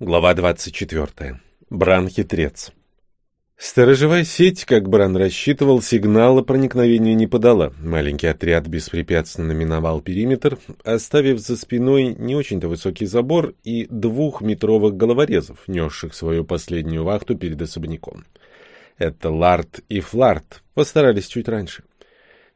Глава 24. Бран-хитрец. Сторожевая сеть, как Бран рассчитывал, сигнала проникновения не подала. Маленький отряд беспрепятственно миновал периметр, оставив за спиной не очень-то высокий забор и двухметровых головорезов, несших свою последнюю вахту перед особняком. Это Ларт и Фларт постарались чуть раньше.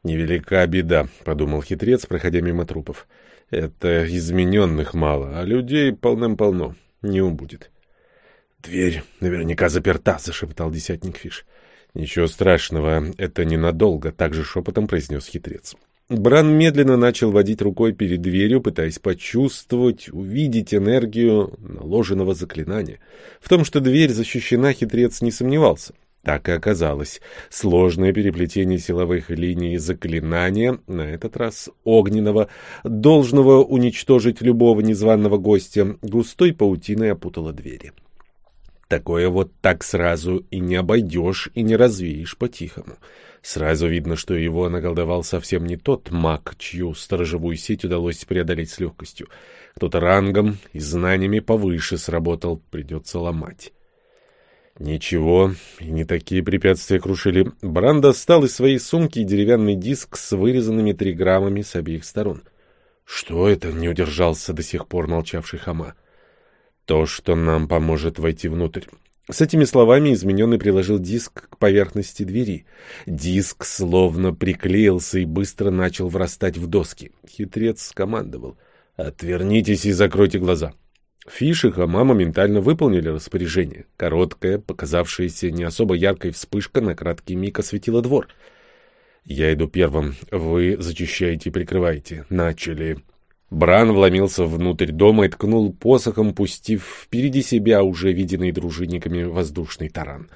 «Невелика беда», — подумал хитрец, проходя мимо трупов. «Это измененных мало, а людей полным-полно» не убудет. — Дверь наверняка заперта, — зашептал десятник Фиш. — Ничего страшного, это ненадолго, — также шепотом произнес хитрец. Бран медленно начал водить рукой перед дверью, пытаясь почувствовать, увидеть энергию наложенного заклинания. В том, что дверь защищена, хитрец не сомневался. Так и оказалось. Сложное переплетение силовых линий заклинания, на этот раз огненного, должного уничтожить любого незваного гостя, густой паутиной опутало двери. Такое вот так сразу и не обойдешь, и не развеешь по-тихому. Сразу видно, что его наколдовал совсем не тот маг, чью сторожевую сеть удалось преодолеть с легкостью. Кто-то рангом и знаниями повыше сработал, придется ломать. Ничего, и не такие препятствия крушили. Бран достал из своей сумки деревянный диск с вырезанными триграммами с обеих сторон. Что это? Не удержался до сих пор молчавший Хама. То, что нам поможет войти внутрь. С этими словами измененный приложил диск к поверхности двери. Диск словно приклеился и быстро начал врастать в доски. Хитрец скомандовал. «Отвернитесь и закройте глаза». Фиш и Хама моментально выполнили распоряжение. Короткая, показавшаяся не особо яркой вспышка на краткий миг осветила двор. «Я иду первым. Вы зачищаете и прикрываете. Начали». Бран вломился внутрь дома и ткнул посохом, пустив впереди себя уже виденный дружинниками воздушный таран.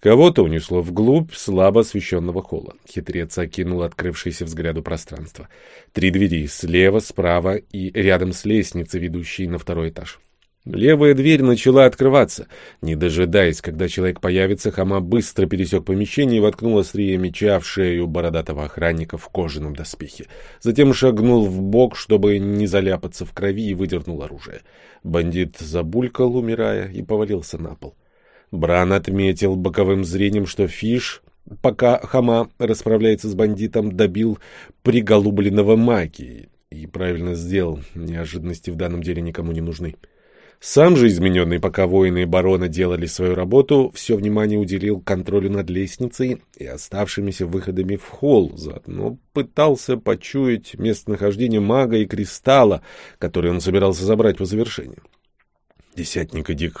Кого-то унесло вглубь слабо освещенного холла. Хитрец окинул открывшееся взгляду пространство. Три двери — слева, справа и рядом с лестницей, ведущей на второй этаж. Левая дверь начала открываться. Не дожидаясь, когда человек появится, Хама быстро пересек помещение и воткнул острие меча в шею бородатого охранника в кожаном доспехе. Затем шагнул в бок, чтобы не заляпаться в крови, и выдернул оружие. Бандит забулькал, умирая, и повалился на пол. Бран отметил боковым зрением, что Фиш, пока Хама расправляется с бандитом, добил приголубленного магии. И правильно сделал. Неожиданности в данном деле никому не нужны. Сам же измененный, пока воины и барона делали свою работу, все внимание уделил контролю над лестницей и оставшимися выходами в холл, заодно пытался почуять местонахождение мага и кристалла, который он собирался забрать по завершению. «Десятник, иди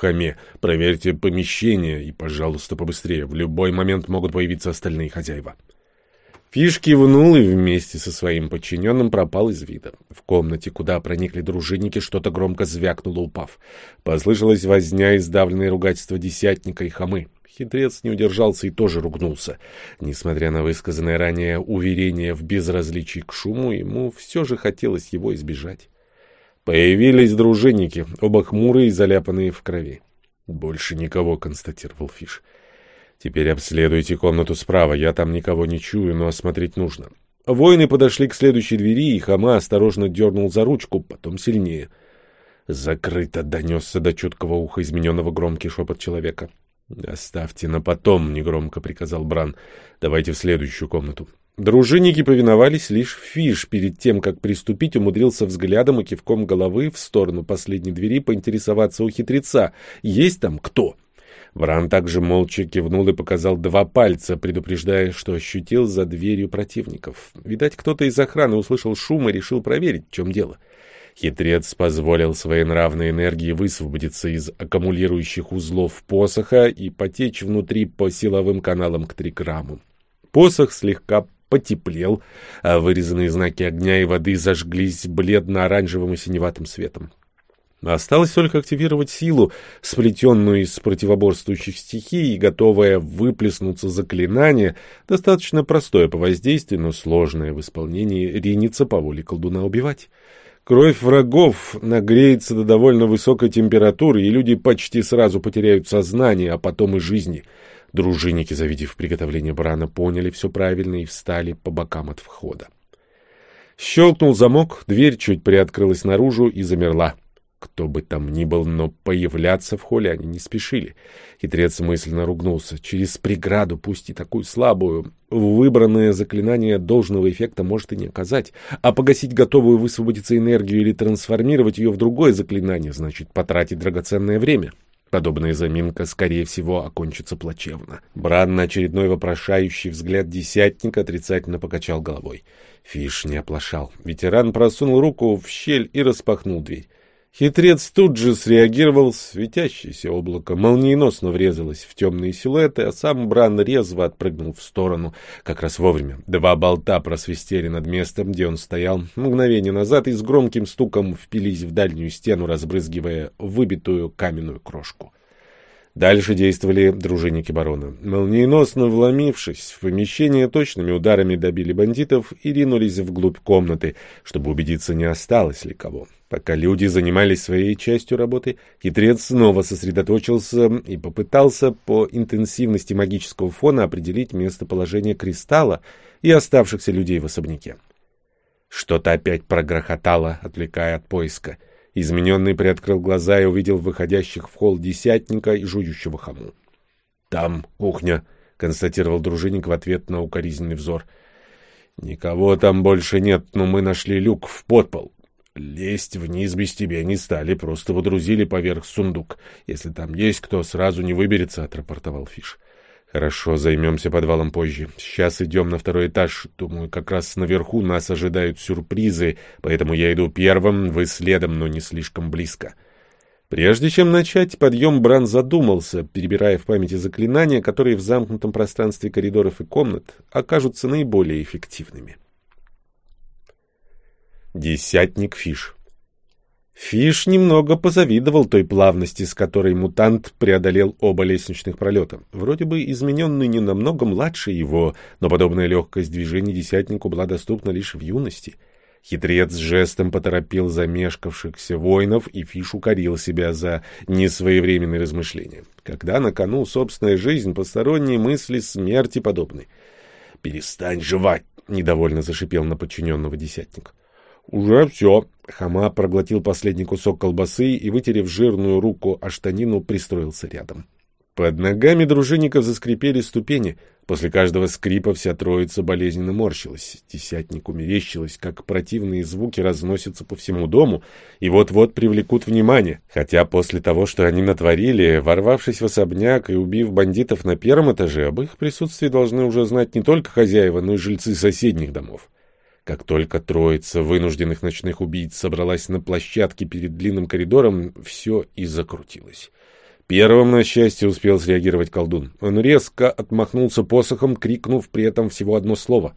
проверьте помещение и, пожалуйста, побыстрее. В любой момент могут появиться остальные хозяева». Фиш кивнул и вместе со своим подчиненным пропал из вида. В комнате, куда проникли дружинники, что-то громко звякнуло, упав. Послышалась возня и сдавленное ругательство десятника и хамы. Хитрец не удержался и тоже ругнулся. Несмотря на высказанное ранее уверение в безразличии к шуму, ему все же хотелось его избежать. Появились дружинники, оба хмурые и заляпанные в крови. «Больше никого», — констатировал Фиш. Теперь обследуйте комнату справа. Я там никого не чую, но осмотреть нужно. Воины подошли к следующей двери, и Хама осторожно дернул за ручку, потом сильнее. «Закрыто!» — донесся до чуткого уха измененного громкий шепот человека. «Оставьте на потом», — негромко приказал Бран. «Давайте в следующую комнату». Дружинники повиновались, лишь Фиш перед тем, как приступить, умудрился взглядом и кивком головы в сторону последней двери поинтересоваться у хитреца. «Есть там кто?» Вран также молча кивнул и показал два пальца, предупреждая, что ощутил за дверью противников. Видать, кто-то из охраны услышал шум и решил проверить, в чем дело. Хитрец позволил своей нравной энергии высвободиться из аккумулирующих узлов посоха и потечь внутри по силовым каналам к триграмму. Посох слегка потеплел, а вырезанные знаки огня и воды зажглись бледно-оранжевым и синеватым светом. Осталось только активировать силу, сплетенную из противоборствующих стихий и готовое выплеснуться заклинание, достаточно простое по воздействию, но сложное в исполнении, ринется по воле колдуна убивать. Кровь врагов нагреется до довольно высокой температуры, и люди почти сразу потеряют сознание, а потом и жизни. Дружинники, завидев приготовление брана, поняли все правильно и встали по бокам от входа. Щелкнул замок, дверь чуть приоткрылась наружу и замерла. Кто бы там ни был, но появляться в холле они не спешили. Хитрец мысленно ругнулся. Через преграду, пусть и такую слабую, выбранное заклинание должного эффекта может и не оказать, а погасить готовую высвободиться энергию или трансформировать ее в другое заклинание, значит потратить драгоценное время. Подобная заминка, скорее всего, окончится плачевно. Бран на очередной вопрошающий взгляд десятника отрицательно покачал головой. Фиш не оплошал. Ветеран просунул руку в щель и распахнул дверь. Хитрец тут же среагировал, светящееся облако молниеносно врезалось в темные силуэты, а сам Бран резво отпрыгнул в сторону, как раз вовремя. Два болта просвистели над местом, где он стоял мгновение назад и с громким стуком впились в дальнюю стену, разбрызгивая выбитую каменную крошку. Дальше действовали дружинники барона. Молниеносно вломившись в помещение, точными ударами добили бандитов и ринулись вглубь комнаты, чтобы убедиться, не осталось ли кого. Пока люди занимались своей частью работы, хитрец снова сосредоточился и попытался по интенсивности магического фона определить местоположение кристалла и оставшихся людей в особняке. Что-то опять прогрохотало, отвлекая от поиска — Измененный приоткрыл глаза и увидел выходящих в холл десятника и жующего хаму. — Там кухня, — констатировал дружинник в ответ на укоризненный взор. — Никого там больше нет, но мы нашли люк в подпол. Лезть вниз без тебя не стали, просто водрузили поверх сундук. Если там есть кто, сразу не выберется, — отрапортовал Фиш. Хорошо, займемся подвалом позже. Сейчас идем на второй этаж. Думаю, как раз наверху нас ожидают сюрпризы, поэтому я иду первым, вы следом, но не слишком близко. Прежде чем начать подъем, Бран задумался, перебирая в памяти заклинания, которые в замкнутом пространстве коридоров и комнат окажутся наиболее эффективными. Десятник Фиш Фиш немного позавидовал той плавности, с которой мутант преодолел оба лестничных пролета. Вроде бы измененный не намного младше его, но подобная легкость движений десятнику была доступна лишь в юности. Хитрец жестом поторопил замешкавшихся воинов, и Фиш укорил себя за несвоевременные размышления. Когда на кону собственная жизнь, посторонние мысли смерти подобны. «Перестань жевать!» — недовольно зашипел на подчиненного десятник. «Уже все». Хама проглотил последний кусок колбасы и, вытерев жирную руку о штанину, пристроился рядом. Под ногами дружинников заскрипели ступени. После каждого скрипа вся троица болезненно морщилась. Десятнику мерещилось, как противные звуки разносятся по всему дому и вот-вот привлекут внимание. Хотя после того, что они натворили, ворвавшись в особняк и убив бандитов на первом этаже, об их присутствии должны уже знать не только хозяева, но и жильцы соседних домов. Как только троица вынужденных ночных убийц собралась на площадке перед длинным коридором, все и закрутилось. Первым, на счастье, успел среагировать колдун. Он резко отмахнулся посохом, крикнув при этом всего одно слово.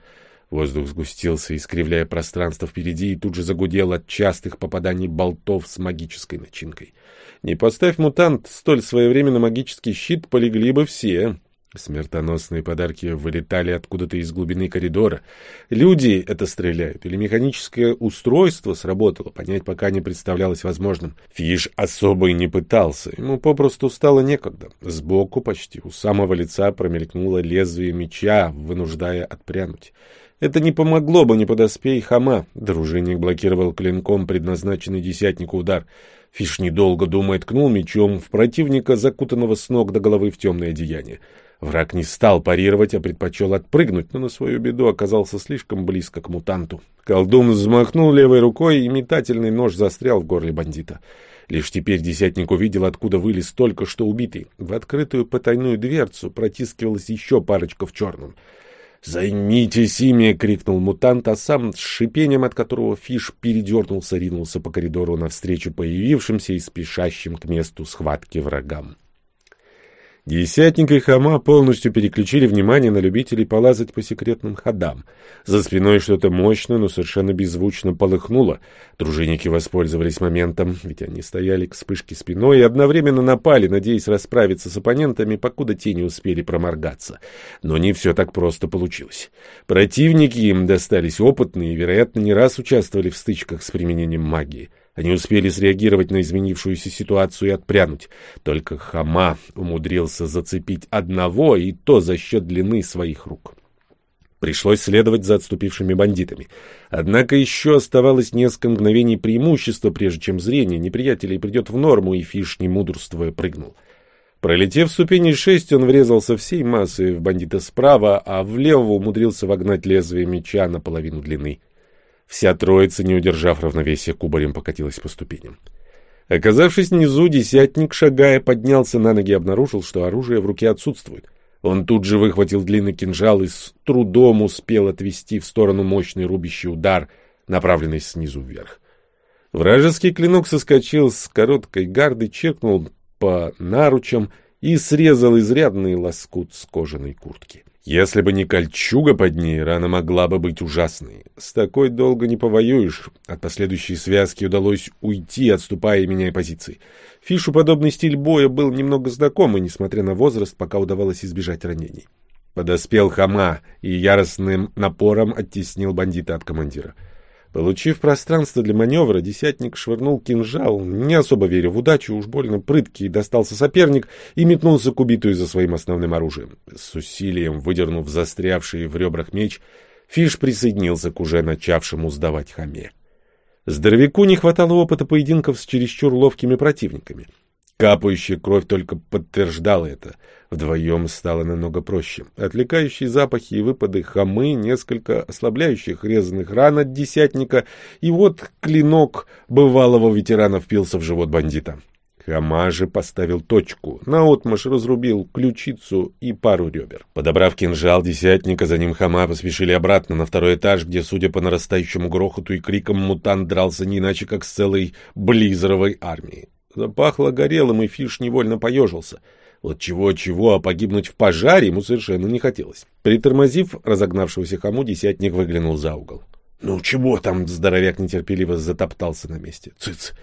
Воздух сгустился, искривляя пространство впереди, и тут же загудел от частых попаданий болтов с магической начинкой. Не поставь мутант столь своевременно магический щит, полегли бы все. Смертоносные подарки вылетали откуда-то из глубины коридора. Люди это стреляют, или механическое устройство сработало, понять пока не представлялось возможным. Фиш особо и не пытался, ему попросту стало некогда. Сбоку, почти у самого лица, промелькнуло лезвие меча, вынуждая отпрянуть. Это не помогло бы, не подоспей хама. Дружинник блокировал клинком предназначенный десятнику удар. Фиш, недолго думая, ткнул мечом в противника, закутанного с ног до головы в темное одеяние. Враг не стал парировать, а предпочел отпрыгнуть, но на свою беду оказался слишком близко к мутанту. Колдун взмахнул левой рукой, и метательный нож застрял в горле бандита. Лишь теперь десятник увидел, откуда вылез только что убитый. В открытую потайную дверцу протискивалась еще парочка в черном. «Займитесь ими!» — крикнул мутант, а сам, с шипением от которого Фиш передернулся, ринулся по коридору навстречу появившимся и спешащим к месту схватки врагам. Десятник и Хама полностью переключили внимание на любителей полазать по секретным ходам. За спиной что-то мощное, но совершенно беззвучно полыхнуло. Дружинники воспользовались моментом, ведь они стояли к вспышке спиной и одновременно напали, надеясь расправиться с оппонентами, покуда те не успели проморгаться. Но не все так просто получилось. Противники им достались опытные и, вероятно, не раз участвовали в стычках с применением магии. Они успели среагировать на изменившуюся ситуацию и отпрянуть. Только Хама умудрился зацепить одного, и то за счет длины своих рук. Пришлось следовать за отступившими бандитами. Однако еще оставалось несколько мгновений преимущества, прежде чем зрение неприятелей придет в норму, и Фиш, не мудрствуя, прыгнул. Пролетев ступени шесть, он врезался всей массой в бандита справа, а влево умудрился вогнать лезвие меча на половину длины. Вся троица, не удержав равновесия, кубарем покатилась по ступеням. Оказавшись внизу, десятник, шагая, поднялся на ноги и обнаружил, что оружие в руке отсутствует. Он тут же выхватил длинный кинжал и с трудом успел отвести в сторону мощный рубящий удар, направленный снизу вверх. Вражеский клинок соскочил с короткой гарды, черкнул по наручам и срезал изрядный лоскут с кожаной куртки. Если бы не кольчуга под ней, рана могла бы быть ужасной. С такой долго не повоюешь. От последующей связки удалось уйти, отступая и меняя позиции. Фишу подобный стиль боя был немного знакомый, несмотря на возраст, пока удавалось избежать ранений. Подоспел Хама и яростным напором оттеснил бандита от командира. Получив пространство для маневра, десятник швырнул кинжал, не особо веря в удачу, уж больно прыткий достался соперник и метнулся к убитую за своим основным оружием. С усилием выдернув застрявший в ребрах меч, Фиш присоединился к уже начавшему сдавать хаме. Здоровяку не хватало опыта поединков с чересчур ловкими противниками. Капающая кровь только подтверждала это. Вдвоем стало намного проще. Отвлекающие запахи и выпады хамы, несколько ослабляющих резаных ран от десятника, и вот клинок бывалого ветерана впился в живот бандита. Хама же поставил точку, наотмашь разрубил ключицу и пару ребер. Подобрав кинжал десятника, за ним Хама поспешили обратно на второй этаж, где, судя по нарастающему грохоту и крикам, мутант дрался не иначе, как с целой близеровой армией. Запахло горелым, и Фиш невольно поежился. Вот чего-чего, а погибнуть в пожаре ему совершенно не хотелось. Притормозив разогнавшегося хому, десятник выглянул за угол. — Ну чего там? — здоровяк нетерпеливо затоптался на месте. — Цыц!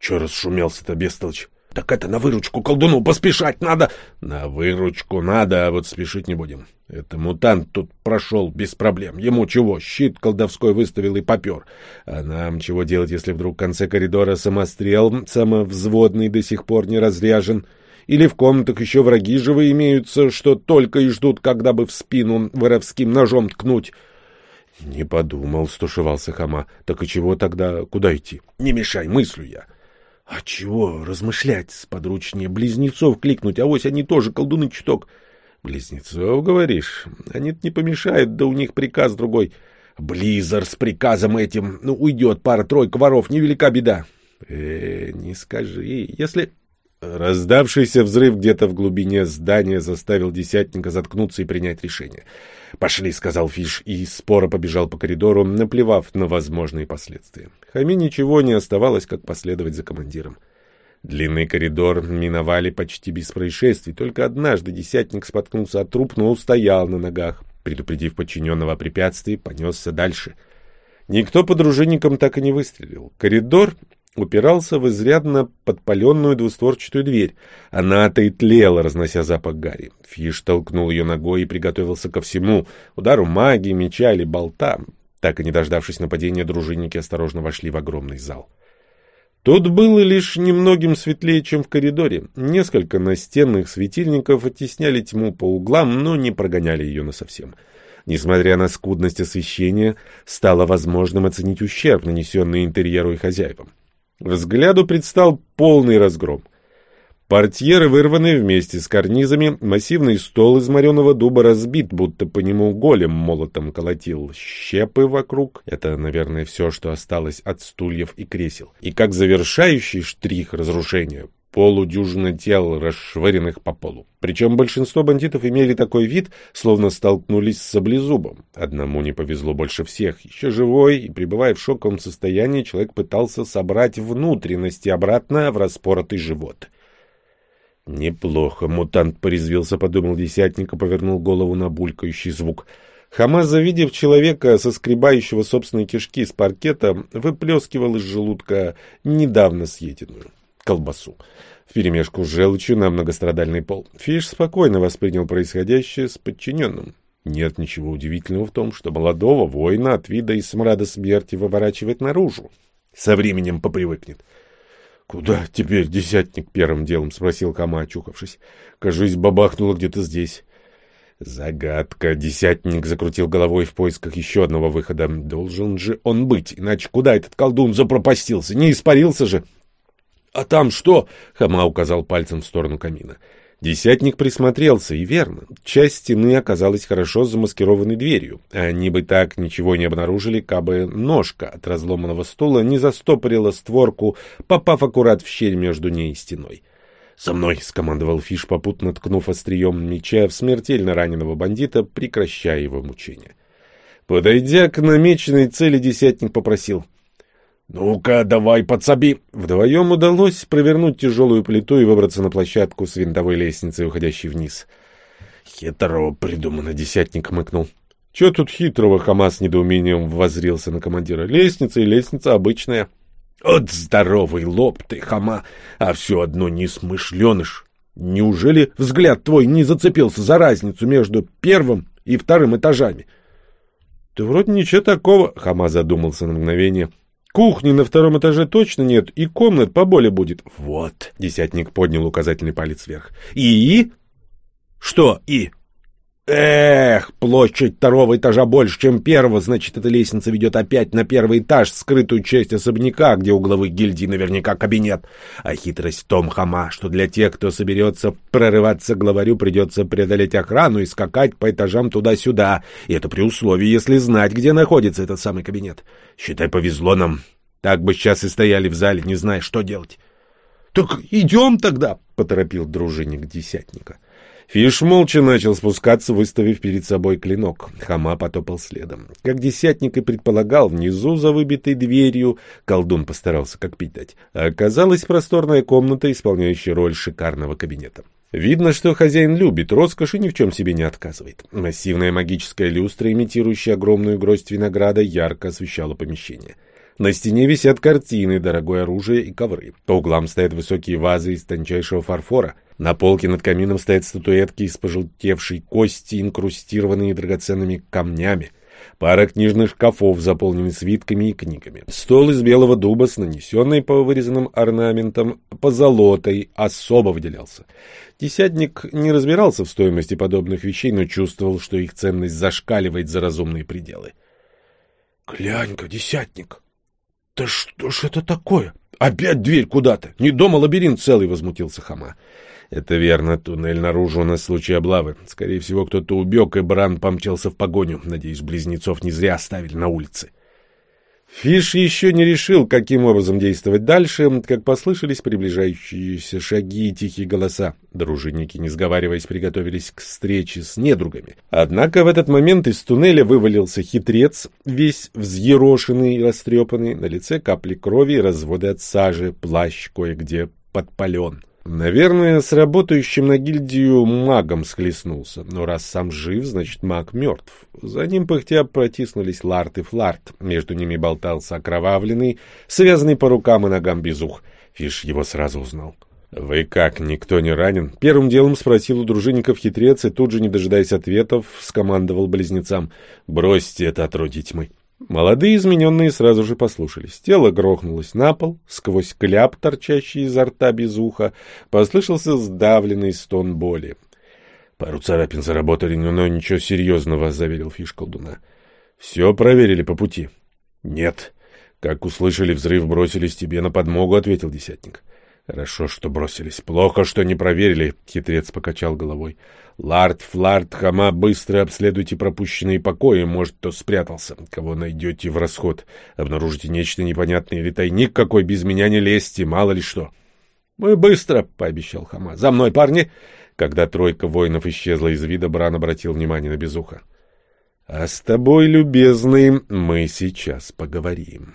Че расшумелся-то, бестолочь? — Так это на выручку колдуну поспешать надо! — На выручку надо, а вот спешить не будем. Это мутант тут прошел без проблем. Ему чего, щит колдовской выставил и попер. А нам чего делать, если вдруг в конце коридора самострел самовзводный до сих пор не разряжен? Или в комнатах еще враги живые имеются, что только и ждут, когда бы в спину воровским ножом ткнуть? — Не подумал, — стушевался Хама. — Так и чего тогда? Куда идти? — Не мешай, мыслю я. — А чего размышлять? Сподручнее близнецов кликнуть, а вось они тоже колдуны чуток. — Близнецов, говоришь? Они не помешают, да у них приказ другой. Близер с приказом этим. Ну, уйдет пара-тройка воров, невелика беда. Э, не скажи. Если... Раздавшийся взрыв где-то в глубине здания заставил десятника заткнуться и принять решение. «Пошли», — сказал Фиш, и споро побежал по коридору, наплевав на возможные последствия. Хами ничего не оставалось, как последовать за командиром. Длинный коридор миновали почти без происшествий, только однажды десятник споткнулся от труп, но устоял на ногах. Предупредив подчиненного о препятствии, понесся дальше. Никто по дружинникам так и не выстрелил. Коридор упирался в изрядно подпаленную двустворчатую дверь. Она-то и тлела, разнося запах гари. Фиш толкнул ее ногой и приготовился ко всему — удару магии, меча или болта. Так и не дождавшись нападения, дружинники осторожно вошли в огромный зал. Тут было лишь немногим светлее, чем в коридоре. Несколько настенных светильников оттесняли тьму по углам, но не прогоняли ее насовсем. Несмотря на скудность освещения, стало возможным оценить ущерб, нанесенный интерьеру и хозяевам. Взгляду предстал полный разгром. Портьеры вырваны вместе с карнизами, массивный стол из мореного дуба разбит, будто по нему голем молотом колотил. Щепы вокруг — это, наверное, все, что осталось от стульев и кресел. И как завершающий штрих разрушения — полудюжина тел, расшвыренных по полу. Причем большинство бандитов имели такой вид, словно столкнулись с саблезубом. Одному не повезло больше всех. Еще живой и пребывая в шоковом состоянии, человек пытался собрать внутренности обратно в распоротый живот. Неплохо, мутант порезвился, подумал десятник и повернул голову на булькающий звук. Хамаз, завидев человека, соскребающего собственные кишки с паркета, выплескивал из желудка недавно съеденную колбасу. Вперемешку с желчью на многострадальный пол. Фиш спокойно воспринял происходящее с подчиненным. Нет ничего удивительного в том, что молодого воина от вида и смрада смерти выворачивает наружу. Со временем попривыкнет. «Куда теперь десятник первым делом?» — спросил Кама, очухавшись. «Кажись, бабахнуло где-то здесь». Загадка. Десятник закрутил головой в поисках еще одного выхода. Должен же он быть, иначе куда этот колдун запропастился? Не испарился же. — А там что? — Хама указал пальцем в сторону камина. Десятник присмотрелся, и верно. Часть стены оказалась хорошо замаскированной дверью. Они бы так ничего не обнаружили, кабы ножка от разломанного стула не застопорила створку, попав аккурат в щель между ней и стеной. «За мной!» — скомандовал Фиш, попутно ткнув острием меча в смертельно раненого бандита, прекращая его мучения. Подойдя к намеченной цели, десятник попросил. «Ну-ка, давай, подсоби!» Вдвоем удалось провернуть тяжелую плиту и выбраться на площадку с винтовой лестницей, уходящей вниз. «Хитро придумано», — десятник хмыкнул. «Че тут хитрого?» — Хамас недоумением воззрился на командира. «Лестница и лестница обычная». «От здоровый лоб ты, Хама, а все одно не смышленыш. Неужели взгляд твой не зацепился за разницу между первым и вторым этажами?» «Да вроде ничего такого», — Хама задумался на мгновение. — Кухни на втором этаже точно нет, и комнат поболее будет. Вот, десятник поднял указательный палец вверх. И? Что и? Эх, площадь второго этажа больше, чем первого, значит, эта лестница ведет опять на первый этаж, скрытую часть особняка, где у главы гильдии наверняка кабинет. А хитрость том, хама, что для тех, кто соберется прорываться к главарю, придется преодолеть охрану и скакать по этажам туда-сюда. И это при условии, если знать, где находится этот самый кабинет. Считай, повезло нам. Так бы сейчас и стояли в зале, не зная, что делать. — Так идем тогда, — поторопил дружинник десятника. — Фиш молча начал спускаться, выставив перед собой клинок. Хама потопал следом. Как десятник и предполагал, внизу, за выбитой дверью, колдун постарался как пить дать, оказалась просторная комната, исполняющая роль шикарного кабинета. Видно, что хозяин любит роскошь и ни в чем себе не отказывает. Массивная магическая люстра, имитирующая огромную гроздь винограда, ярко освещала помещение. На стене висят картины, дорогое оружие и ковры. По углам стоят высокие вазы из тончайшего фарфора. На полке над камином стоят статуэтки из пожелтевшей кости, инкрустированные драгоценными камнями. Пара книжных шкафов, заполненных свитками и книгами. Стол из белого дуба с нанесенной по вырезанным орнаментом позолотой особо выделялся. Десятник не разбирался в стоимости подобных вещей, но чувствовал, что их ценность зашкаливает за разумные пределы. — Глянь-ка, десятник! Да что ж это такое? Опять дверь куда-то! Не дома лабиринт целый, — возмутился Хама. Это верно, туннель наружу на случай облавы. Скорее всего, кто-то убег, и Бран помчался в погоню. Надеюсь, близнецов не зря оставили на улице. Фиш еще не решил, каким образом действовать дальше, как послышались приближающиеся шаги и тихие голоса. Дружинники, не сговариваясь, приготовились к встрече с недругами. Однако в этот момент из туннеля вывалился хитрец, весь взъерошенный и растрепанный, на лице капли крови и разводы от сажи, плащ кое-где подпален. Наверное, с работающим на гильдию магом схлестнулся, но раз сам жив, значит маг мертв. За ним пыхтя протиснулись Ларт и Фларт, между ними болтался окровавленный, связанный по рукам и ногам безух. Фиш его сразу узнал. «Вы как, никто не ранен?» Первым делом спросил у дружинников хитрец и тут же, не дожидаясь ответов, скомандовал близнецам. «Бросьте это отродье тьмы!» Молодые измененные сразу же послушались. Тело грохнулось на пол, сквозь кляп, торчащий изо рта без уха, послышался сдавленный стон боли. «Пару царапин заработали, но ничего серьезного», — заверил Фиш колдуна. «Все проверили по пути?» «Нет. Как услышали взрыв, бросились тебе на подмогу», — ответил десятник. «Хорошо, что бросились. Плохо, что не проверили», — хитрец покачал головой. Лард, Флард, Хама, быстро обследуйте пропущенные покои, может, кто спрятался. Кого найдете в расход. Обнаружите нечто непонятное или тайник какой, без меня не лезьте, мало ли что. — Мы быстро, — пообещал Хама. — За мной, парни! Когда тройка воинов исчезла из вида, Бран обратил внимание на Безуха. — А с тобой, любезный, мы сейчас поговорим.